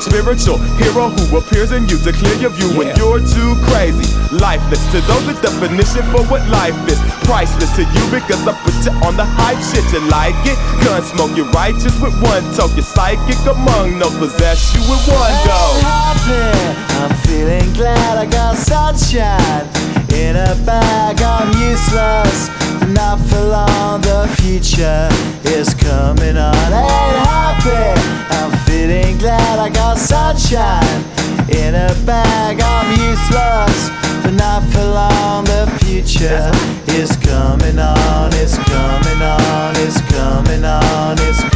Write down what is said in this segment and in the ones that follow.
spiritual hero who appears in you to clear your view when you're too crazy. Lifeless to those, the definition for what life is. Priceless to you because I put you on the hype shit. You like it? Gun smoke, you're righteous with one toke. You're psychic among no possess you with one go. I'm feeling glad I got sunshine in a bag. I'm useless, not for long. The future is coming on. Sunshine in a bag. I'm useless, but not for long. The future is coming on. It's coming on. It's coming on. It's coming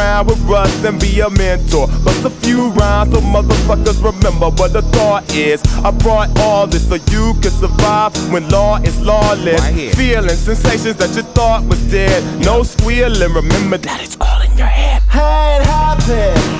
with us and be a mentor. Bust a few rhymes so motherfuckers remember what the thought is. I brought all this so you can survive when law is lawless. Feeling sensations that you thought was dead. No squealing, remember that it's all in your head. I ain't happy.